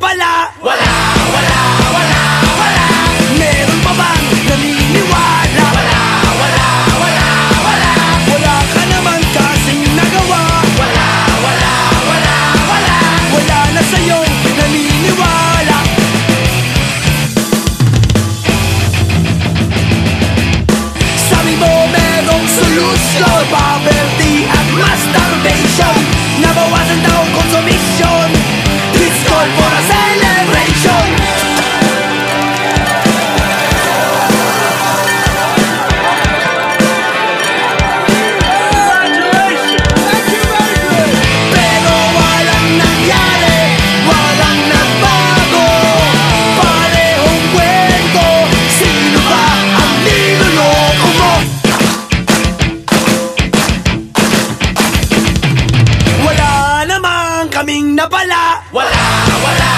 la. kaming napala. Wala, wala.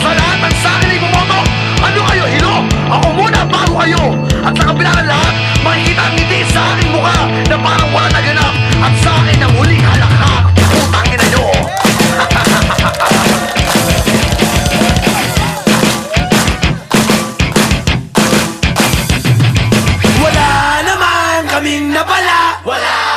sa lahat ng sa akin ay bumoto. Ano kayo, hilo? Ako muna bago kayo. At sa kabila ng lahat, makikita ang ngiti sa aking mukha na parang wala naganap. At sa akin ang huling halakhak. Putang ina nyo! wala naman kaming napala! Wala!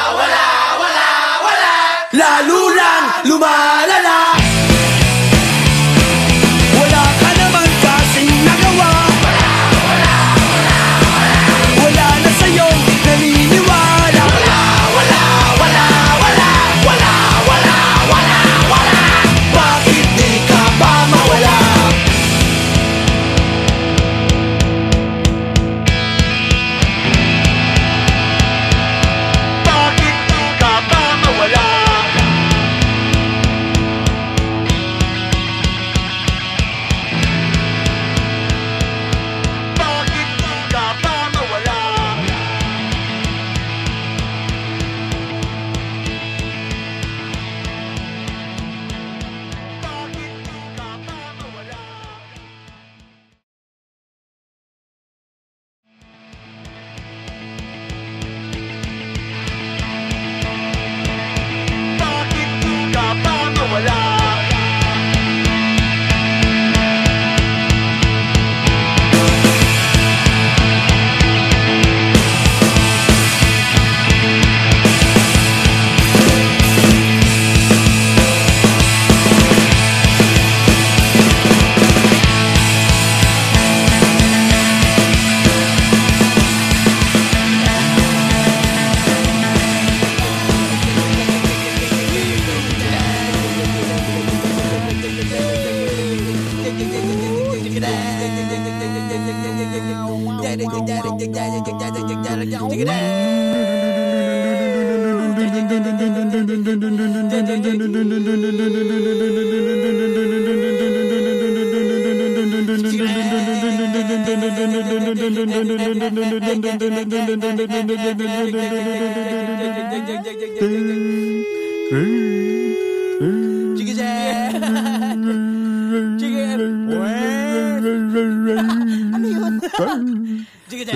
Hey. 지그재